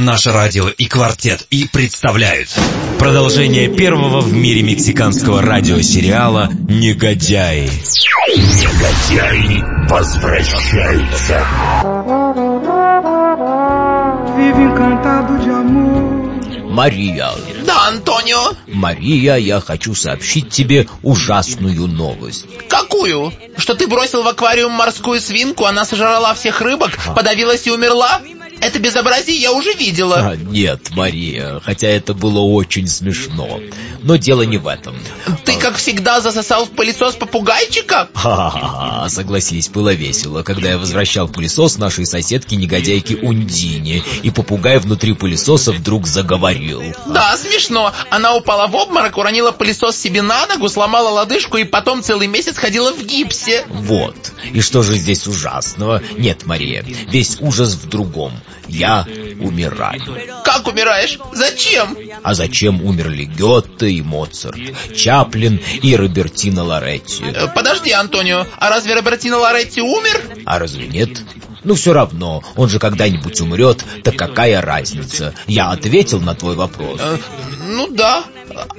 Наше радио и «Квартет» и представляют продолжение первого в мире мексиканского радиосериала «Негодяи». Негодяи возвращаются. Мария, Да, Антонио. Мария, я хочу сообщить тебе ужасную новость. Какую? Что ты бросил в аквариум морскую свинку, она сожрала всех рыбок, подавилась и умерла? Это безобразие я уже видела. А, нет, Мария, хотя это было очень смешно. Но дело не в этом. Ты, как всегда, засосал в пылесос попугайчика? Ха-ха-ха, согласись, было весело, когда я возвращал пылесос нашей соседки-негодяйки Ундине, и попугай внутри пылесоса вдруг заговорил. Да, смешно. Она упала в обморок, уронила пылесос себе на ногу, сломала лодыжку и потом целый месяц ходила в гипсе. Вот. И что же здесь ужасного? Нет, Мария, весь ужас в другом. Я умираю. Как умираешь? Зачем? А зачем умерли Гёте и Моцарт, Чаплин и Робертино Лоретти? Э, Подожди, Антонио, а разве Робертино Лоретти умер? А разве нет? Ну все равно, он же когда-нибудь умрет, так какая разница? Я ответил на твой вопрос. Э, Ну да.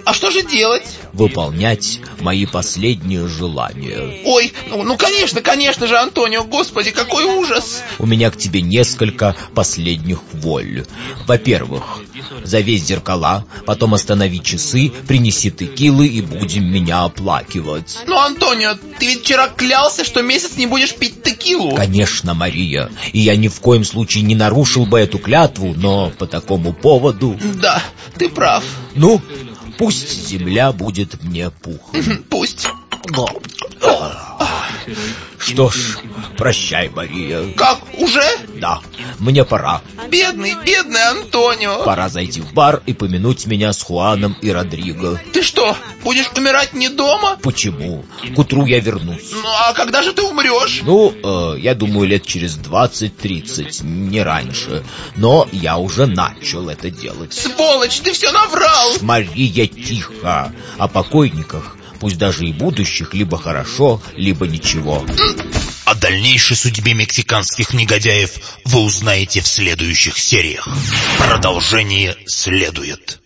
А что же делать? Выполнять мои последние желания. Ой, ну, ну конечно, конечно же, Антонио, господи, какой ужас. У меня к тебе несколько последних воль. Во-первых, завесь зеркала, потом останови часы, принеси текилы и будем меня оплакивать. Ну, Антонио, ты ведь вчера клялся, что месяц не будешь пить текилу. Конечно, Мария, и я ни в коем случае не нарушил бы эту клятву, но по такому поводу... Да, ты прав. Ну, пусть земля будет мне пухом. Пусть. Что ж, прощай, Мария. Как, уже? Да, мне пора. Бедный, бедный Антонио. Пора зайти в бар и помянуть меня с Хуаном и Родриго. Ты что, будешь умирать не дома? Почему? К утру я вернусь. Ну, а когда же ты умрешь? Ну, э, я думаю, лет через 20-30, не раньше. Но я уже начал это делать. Сволочь, ты все наврал. Мария, тихо. О покойниках, пусть даже и будущих, либо хорошо, либо ничего. О дальнейшей судьбе мексиканских негодяев вы узнаете в следующих сериях. Продолжение следует.